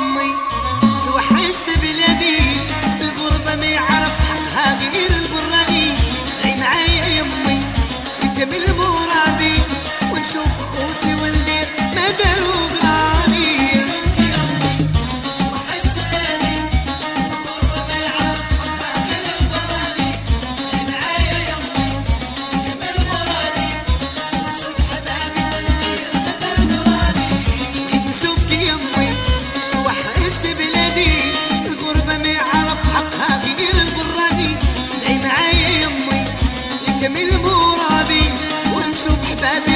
Only. من المرابي وانسوا بحبابي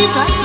Viva